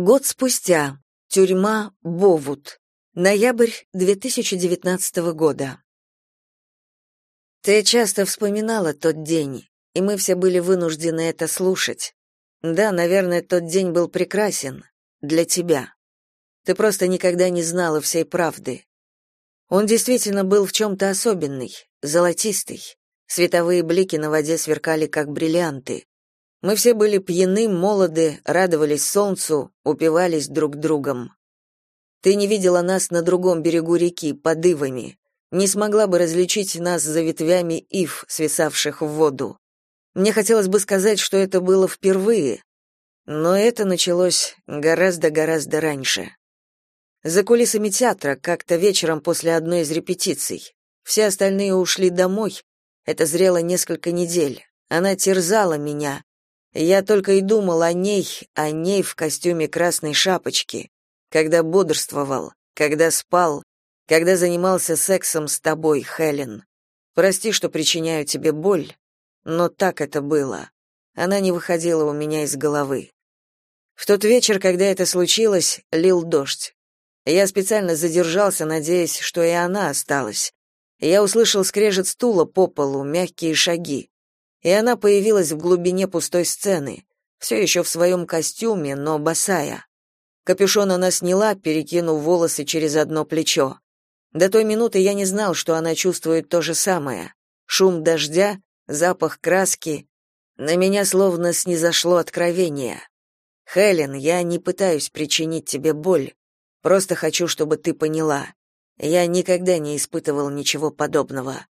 Год спустя. Тюрьма Бовут. Ноябрь 2019 года. Ты часто вспоминала тот день, и мы все были вынуждены это слушать. Да, наверное, тот день был прекрасен для тебя. Ты просто никогда не знала всей правды. Он действительно был в чем-то особенный, золотистый. Световые блики на воде сверкали, как бриллианты. Мы все были пьяны, молоды, радовались солнцу, упивались друг другом. Ты не видела нас на другом берегу реки, под ивами, не смогла бы различить нас за ветвями ив, свисавших в воду. Мне хотелось бы сказать, что это было впервые, но это началось гораздо-гораздо раньше. За кулисами театра, как-то вечером после одной из репетиций. Все остальные ушли домой. Это зрело несколько недель. Она терзала меня. Я только и думал о ней, о ней в костюме красной шапочки, когда бодрствовал, когда спал, когда занимался сексом с тобой, Хелен. Прости, что причиняю тебе боль, но так это было. Она не выходила у меня из головы. В тот вечер, когда это случилось, лил дождь. Я специально задержался, надеясь, что и она осталась. Я услышал скрежет стула по полу, мягкие шаги. И она появилась в глубине пустой сцены, все еще в своем костюме, но босая. Капюшон она сняла, перекинув волосы через одно плечо. До той минуты я не знал, что она чувствует то же самое. Шум дождя, запах краски. На меня словно снизошло откровение. Хелен, я не пытаюсь причинить тебе боль. Просто хочу, чтобы ты поняла. Я никогда не испытывал ничего подобного.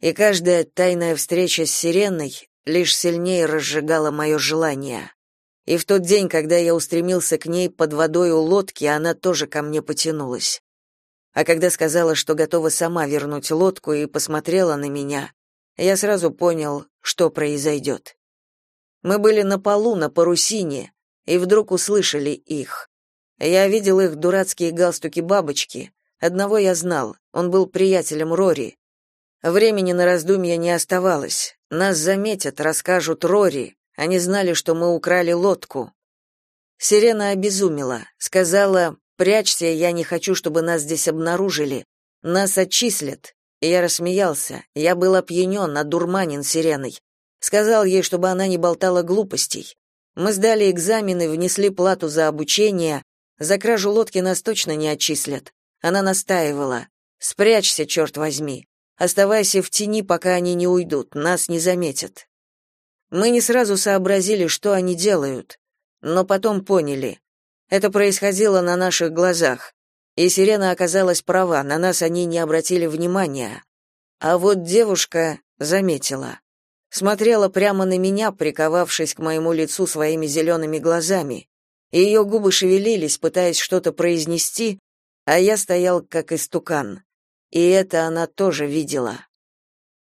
И каждая тайная встреча с Сиреной лишь сильнее разжигала мое желание. И в тот день, когда я устремился к ней под водой у лодки, она тоже ко мне потянулась. А когда сказала, что готова сама вернуть лодку и посмотрела на меня, я сразу понял, что произойдет. Мы были на полу, на парусине, и вдруг услышали их. Я видел их дурацкие галстуки-бабочки. Одного я знал, он был приятелем Рори. Времени на раздумья не оставалось. Нас заметят, расскажут Рори. Они знали, что мы украли лодку. Сирена обезумела, сказала: "Прячься, я не хочу, чтобы нас здесь обнаружили. Нас отчислят". И я рассмеялся. Я был опьянен, одурманен Сиреной. Сказал ей, чтобы она не болтала глупостей. Мы сдали экзамены, внесли плату за обучение. За кражу лодки нас точно не отчислят. Она настаивала. «Спрячься, черт возьми. Оставайся в тени, пока они не уйдут, нас не заметят». Мы не сразу сообразили, что они делают, но потом поняли. Это происходило на наших глазах. И Сирена оказалась права, на нас они не обратили внимания. А вот девушка заметила смотрела прямо на меня, приковавшись к моему лицу своими зелеными глазами. Ее губы шевелились, пытаясь что-то произнести, а я стоял как истукан. И это она тоже видела.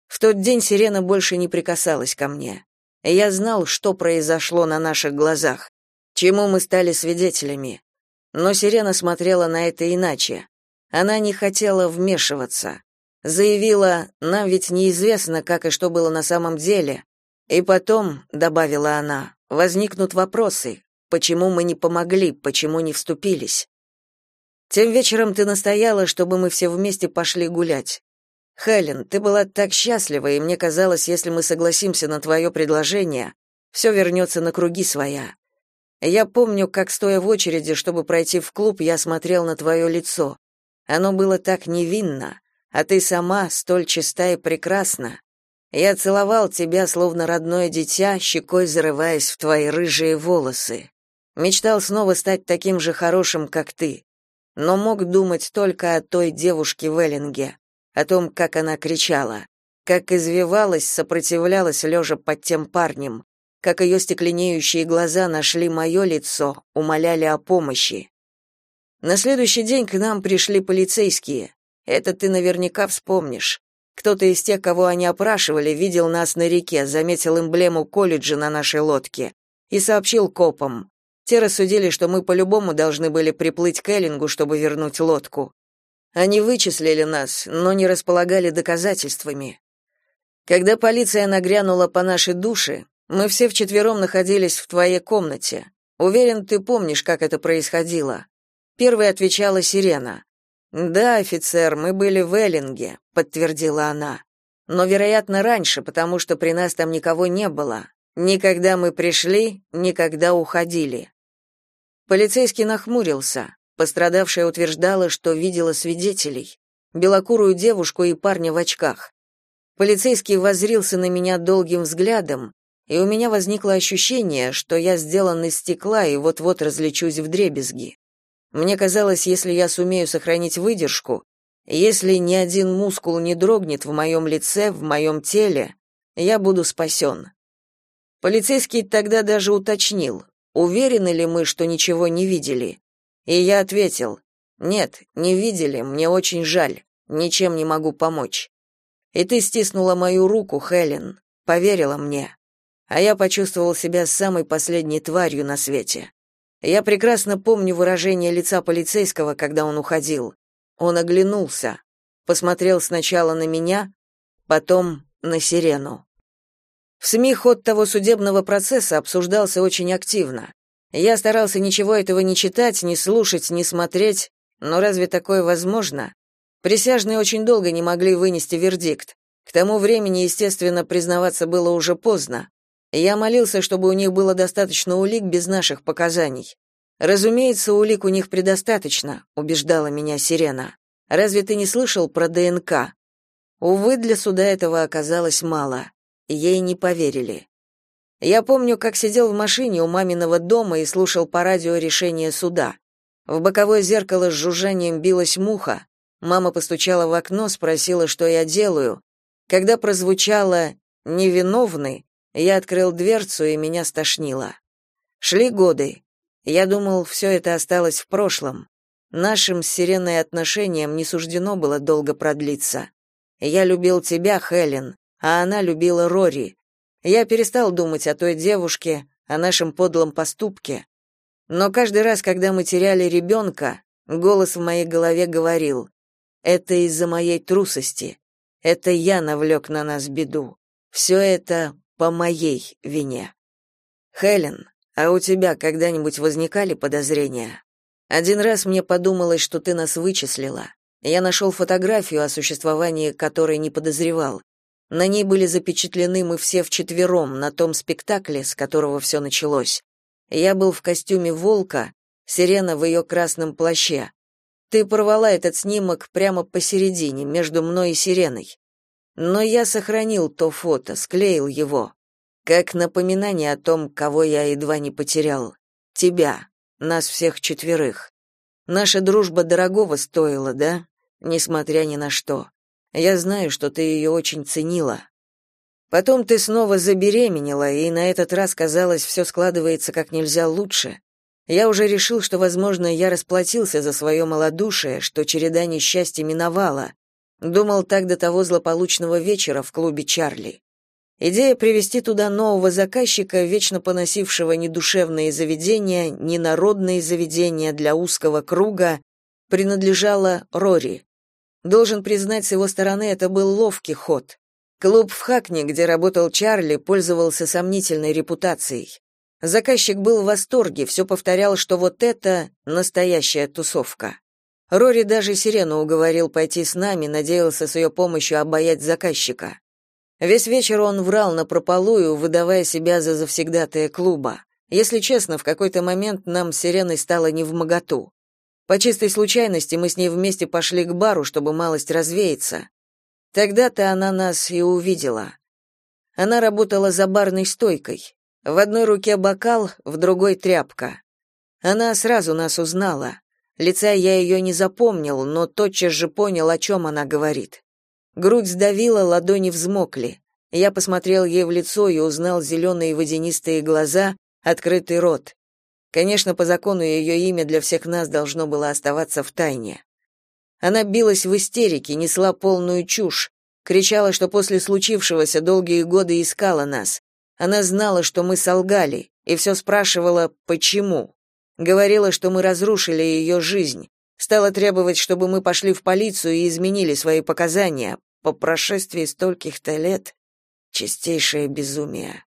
В тот день сирена больше не прикасалась ко мне. Я знал, что произошло на наших глазах, чему мы стали свидетелями. Но сирена смотрела на это иначе. Она не хотела вмешиваться заявила, нам ведь неизвестно, как и что было на самом деле. И потом, добавила она, возникнут вопросы, почему мы не помогли, почему не вступились. Тем вечером ты настояла, чтобы мы все вместе пошли гулять. Хелен, ты была так счастлива, и мне казалось, если мы согласимся на твое предложение, все вернется на круги своя. Я помню, как стоя в очереди, чтобы пройти в клуб, я смотрел на твое лицо. Оно было так невинно, а ты сама столь чиста и прекрасна. Я целовал тебя, словно родное дитя, щекой зарываясь в твои рыжие волосы. Мечтал снова стать таким же хорошим, как ты, но мог думать только о той девушке в Эллинге, о том, как она кричала, как извивалась, сопротивлялась лежа под тем парнем, как ее стекленеющие глаза нашли мое лицо, умоляли о помощи. На следующий день к нам пришли полицейские. Это ты наверняка вспомнишь. Кто-то из тех, кого они опрашивали, видел нас на реке, заметил эмблему колледжа на нашей лодке и сообщил копам. Те рассудили, что мы по-любому должны были приплыть к Эллингу, чтобы вернуть лодку. Они вычислили нас, но не располагали доказательствами. Когда полиция нагрянула по нашей душе, мы все вчетвером находились в твоей комнате. Уверен, ты помнишь, как это происходило. Первой отвечала Сирена. Да, офицер, мы были в Эллинге, подтвердила она. Но, вероятно, раньше, потому что при нас там никого не было. Никогда мы пришли, никогда уходили. Полицейский нахмурился. Пострадавшая утверждала, что видела свидетелей. Белокурую девушку и парня в очках. Полицейский воззрился на меня долгим взглядом, и у меня возникло ощущение, что я сделан из стекла и вот-вот разлечусь в дребезги. Мне казалось, если я сумею сохранить выдержку, если ни один мускул не дрогнет в моем лице, в моем теле, я буду спасен. Полицейский тогда даже уточнил, уверены ли мы, что ничего не видели. И я ответил, нет, не видели, мне очень жаль, ничем не могу помочь. И ты стиснула мою руку, Хелен, поверила мне. А я почувствовал себя самой последней тварью на свете. Я прекрасно помню выражение лица полицейского, когда он уходил. Он оглянулся, посмотрел сначала на меня, потом на Сирену. В СМИ ход того судебного процесса обсуждался очень активно. Я старался ничего этого не читать, не слушать, не смотреть, но разве такое возможно? Присяжные очень долго не могли вынести вердикт. К тому времени, естественно, признаваться было уже поздно. Я молился, чтобы у них было достаточно улик без наших показаний. Разумеется, улик у них предостаточно, убеждала меня Сирена. Разве ты не слышал про ДНК? Увы, для суда этого оказалось мало. Ей не поверили. Я помню, как сидел в машине у маминого дома и слушал по радио решение суда. В боковое зеркало с жужжанием билась муха. Мама постучала в окно, спросила, что я делаю. Когда прозвучало «невиновный», я открыл дверцу, и меня стошнило. Шли годы. Я думал, все это осталось в прошлом. Нашим с Сиреной отношениям не суждено было долго продлиться. Я любил тебя, Хелен, а она любила Рори. Я перестал думать о той девушке, о нашем подлом поступке. Но каждый раз, когда мы теряли ребенка, голос в моей голове говорил, «Это из-за моей трусости. Это я навлек на нас беду. Все это по моей вине». Хелен, а у тебя когда-нибудь возникали подозрения? Один раз мне подумалось, что ты нас вычислила. Я нашел фотографию, о существовании которой не подозревал. На ней были запечатлены мы все вчетвером на том спектакле, с которого все началось. Я был в костюме волка, сирена в ее красном плаще. Ты порвала этот снимок прямо посередине, между мной и сиреной. Но я сохранил то фото, склеил его как напоминание о том, кого я едва не потерял. Тебя, нас всех четверых. Наша дружба дорогого стоила, да? Несмотря ни на что. Я знаю, что ты ее очень ценила. Потом ты снова забеременела, и на этот раз, казалось, все складывается как нельзя лучше. Я уже решил, что, возможно, я расплатился за свое малодушие, что череда несчастья миновала. Думал так до того злополучного вечера в клубе Чарли. Идея привести туда нового заказчика, вечно поносившего ни душевные заведения, ни народные заведения для узкого круга, принадлежала Рори. Должен признать, с его стороны это был ловкий ход. Клуб в Хакне, где работал Чарли, пользовался сомнительной репутацией. Заказчик был в восторге, все повторял, что вот это настоящая тусовка. Рори даже Сирену уговорил пойти с нами, надеялся с ее помощью обаять заказчика. Весь вечер он врал напропалую, выдавая себя за завсегдатая клуба. Если честно, в какой-то момент нам с Сиреной стало невмоготу. По чистой случайности мы с ней вместе пошли к бару, чтобы малость развеяться. Тогда-то она нас и увидела. Она работала за барной стойкой. В одной руке бокал, в другой тряпка. Она сразу нас узнала. Лица я ее не запомнил, но тотчас же понял, о чем она говорит. Грудь сдавила, ладони взмокли. Я посмотрел ей в лицо и узнал зеленые водянистые глаза, открытый рот. Конечно, по закону ее имя для всех нас должно было оставаться в тайне. Она билась в истерике, несла полную чушь, кричала, что после случившегося долгие годы искала нас. Она знала, что мы солгали, и все спрашивала «почему?». Говорила, что мы разрушили ее жизнь, стала требовать, чтобы мы пошли в полицию и изменили свои показания, по прошествии стольких-то лет чистейшее безумие.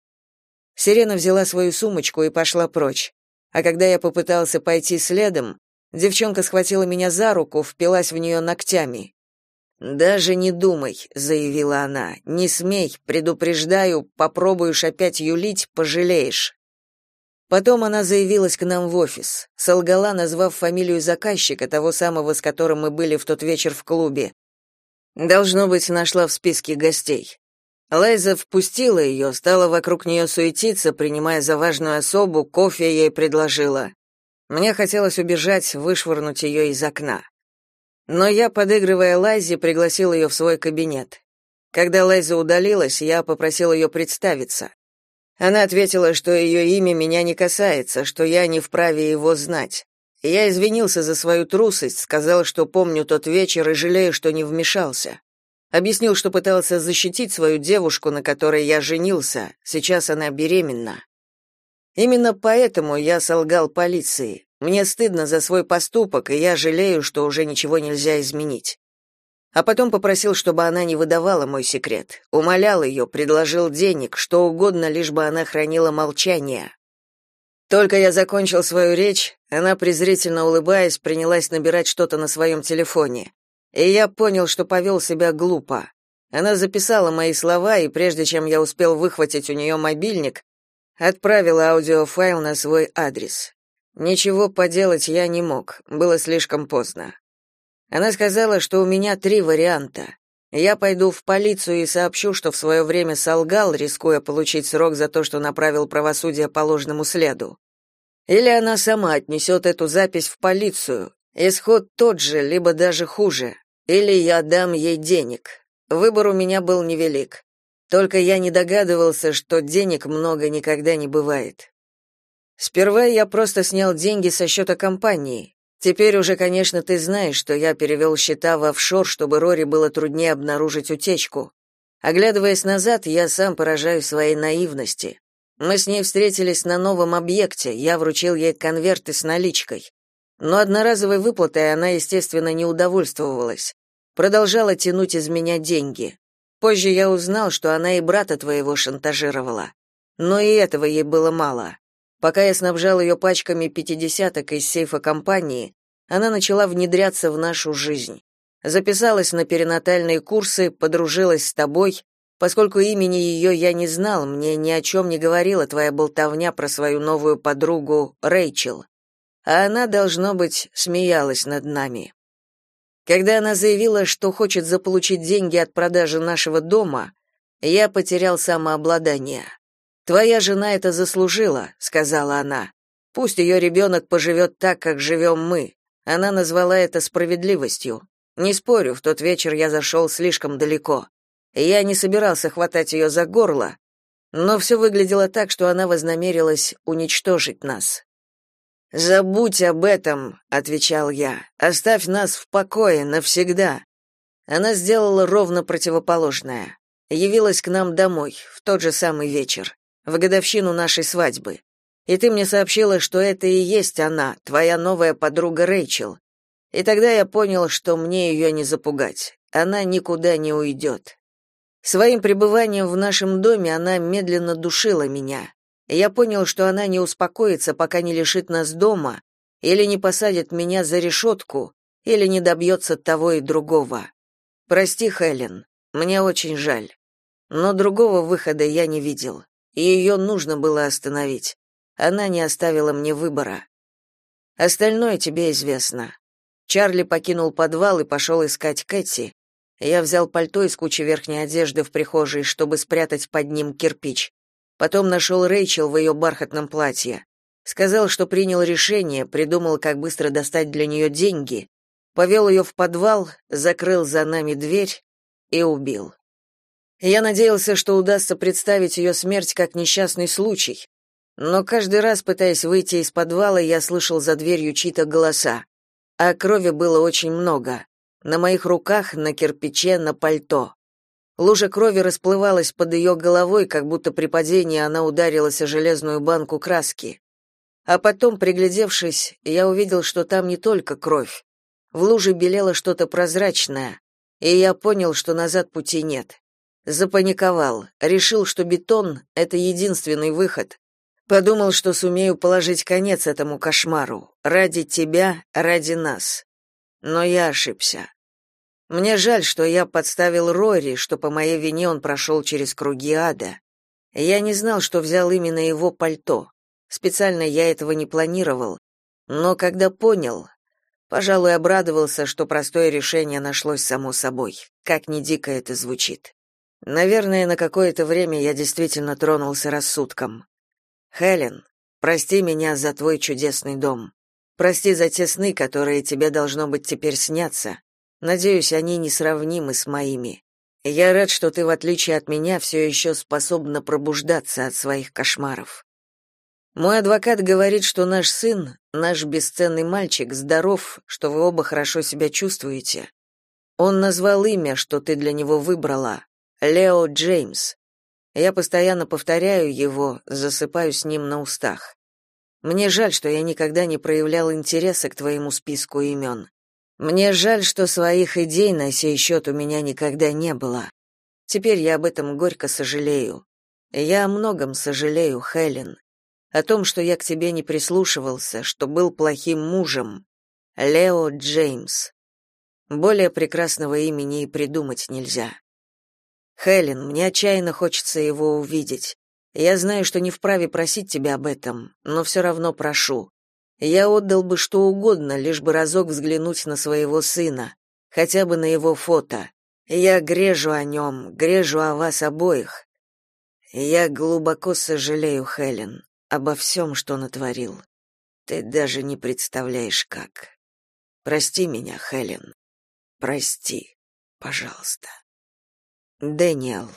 Сирена взяла свою сумочку и пошла прочь. А когда я попытался пойти следом, девчонка схватила меня за руку, впилась в нее ногтями. «Даже не думай», — заявила она. «Не смей, предупреждаю, попробуешь опять юлить, пожалеешь». Потом она заявилась к нам в офис, солгала, назвав фамилию заказчика, того самого, с которым мы были в тот вечер в клубе. Должно быть, нашла в списке гостей. Лайза впустила ее, стала вокруг нее суетиться, принимая за важную особу, кофе ей предложила. Мне хотелось убежать, вышвырнуть ее из окна. Но я, подыгрывая Лайзе, пригласил ее в свой кабинет. Когда Лайза удалилась, я попросил ее представиться. Она ответила, что ее имя меня не касается, что я не вправе его знать. Я извинился за свою трусость, сказал, что помню тот вечер и жалею, что не вмешался. Объяснил, что пытался защитить свою девушку, на которой я женился. Сейчас она беременна. Именно поэтому я солгал полиции. Мне стыдно за свой поступок, и я жалею, что уже ничего нельзя изменить а потом попросил, чтобы она не выдавала мой секрет. Умолял ее, предложил денег, что угодно, лишь бы она хранила молчание. Только я закончил свою речь, она, презрительно улыбаясь, принялась набирать что-то на своем телефоне. И я понял, что повел себя глупо. Она записала мои слова, и прежде чем я успел выхватить у нее мобильник, отправила аудиофайл на свой адрес. Ничего поделать я не мог, было слишком поздно. Она сказала, что у меня три варианта. Я пойду в полицию и сообщу, что в свое время солгал, рискуя получить срок за то, что направил правосудие по ложному следу. Или она сама отнесет эту запись в полицию. Исход тот же, либо даже хуже. Или я дам ей денег. Выбор у меня был невелик. Только я не догадывался, что денег много никогда не бывает. Сперва я просто снял деньги со счета компании, Теперь уже, конечно, ты знаешь, что я перевел счета в офшор, чтобы Рори было труднее обнаружить утечку. Оглядываясь назад, я сам поражаюсь своей наивности. Мы с ней встретились на новом объекте, я вручил ей конверты с наличкой. Но одноразовой выплатой она, естественно, не удовольствовалась. Продолжала тянуть из меня деньги. Позже я узнал, что она и брата твоего шантажировала. Но и этого ей было мало. Пока я снабжал ее пачками пятидесяток из сейфа компании, она начала внедряться в нашу жизнь. Записалась на перинатальные курсы, подружилась с тобой. Поскольку имени ее я не знал, мне ни о чем не говорила твоя болтовня про свою новую подругу Рэйчел. А она, должно быть, смеялась над нами. Когда она заявила, что хочет заполучить деньги от продажи нашего дома, я потерял самообладание. Твоя жена это заслужила, сказала она. Пусть ее ребенок поживет так, как живем мы. Она назвала это справедливостью. Не спорю, в тот вечер я зашел слишком далеко. Я не собирался хватать ее за горло, но все выглядело так, что она вознамерилась уничтожить нас. Забудь об этом, отвечал я. Оставь нас в покое навсегда. Она сделала ровно противоположное. Явилась к нам домой в тот же самый вечер в годовщину нашей свадьбы. И ты мне сообщила, что это и есть она, твоя новая подруга Рэйчел. И тогда я понял, что мне ее не запугать. Она никуда не уйдет. Своим пребыванием в нашем доме она медленно душила меня. Я понял, что она не успокоится, пока не лишит нас дома, или не посадит меня за решетку, или не добьется того и другого. Прости, Хелен, мне очень жаль. Но другого выхода я не видел ее нужно было остановить. Она не оставила мне выбора. Остальное тебе известно. Чарли покинул подвал и пошел искать Кэти. Я взял пальто из кучи верхней одежды в прихожей, чтобы спрятать под ним кирпич. Потом нашел Рэйчел в ее бархатном платье. Сказал, что принял решение, придумал, как быстро достать для нее деньги, повел ее в подвал, закрыл за нами дверь и убил. Я надеялся, что удастся представить ее смерть как несчастный случай, но каждый раз, пытаясь выйти из подвала, я слышал за дверью чьи-то голоса, а крови было очень много. На моих руках, на кирпиче, на пальто. Лужа крови расплывалась под ее головой, как будто при падении она ударилась о железную банку краски. А потом, приглядевшись, я увидел, что там не только кровь. В луже белело что-то прозрачное, и я понял, что назад пути нет. Запаниковал, решил, что бетон — это единственный выход. Подумал, что сумею положить конец этому кошмару. Ради тебя, ради нас. Но я ошибся. Мне жаль, что я подставил Рори, что по моей вине он прошел через круги ада. Я не знал, что взял именно его пальто. Специально я этого не планировал. Но когда понял, пожалуй, обрадовался, что простое решение нашлось само собой. Как ни дико это звучит. Наверное, на какое-то время я действительно тронулся рассудком. Хелен, прости меня за твой чудесный дом. Прости за те сны, которые тебе должно быть теперь снятся. Надеюсь, они несравнимы с моими. Я рад, что ты, в отличие от меня, все еще способна пробуждаться от своих кошмаров. Мой адвокат говорит, что наш сын, наш бесценный мальчик, здоров, что вы оба хорошо себя чувствуете. Он назвал имя, что ты для него выбрала Лео Джеймс. Я постоянно повторяю его, засыпаю с ним на устах. Мне жаль, что я никогда не проявлял интереса к твоему списку имен. Мне жаль, что своих идей на сей счет у меня никогда не было. Теперь я об этом горько сожалею. Я о многом сожалею, Хелен. О том, что я к тебе не прислушивался, что был плохим мужем. Лео Джеймс. Более прекрасного имени и придумать нельзя. Хелен, мне отчаянно хочется его увидеть. Я знаю, что не вправе просить тебя об этом, но все равно прошу. Я отдал бы что угодно, лишь бы разок взглянуть на своего сына, хотя бы на его фото. Я грежу о нем, грежу о вас обоих. Я глубоко сожалею, Хелен, обо всем, что натворил. Ты даже не представляешь, как. Прости меня, Хелен. Прости, пожалуйста. Дэниел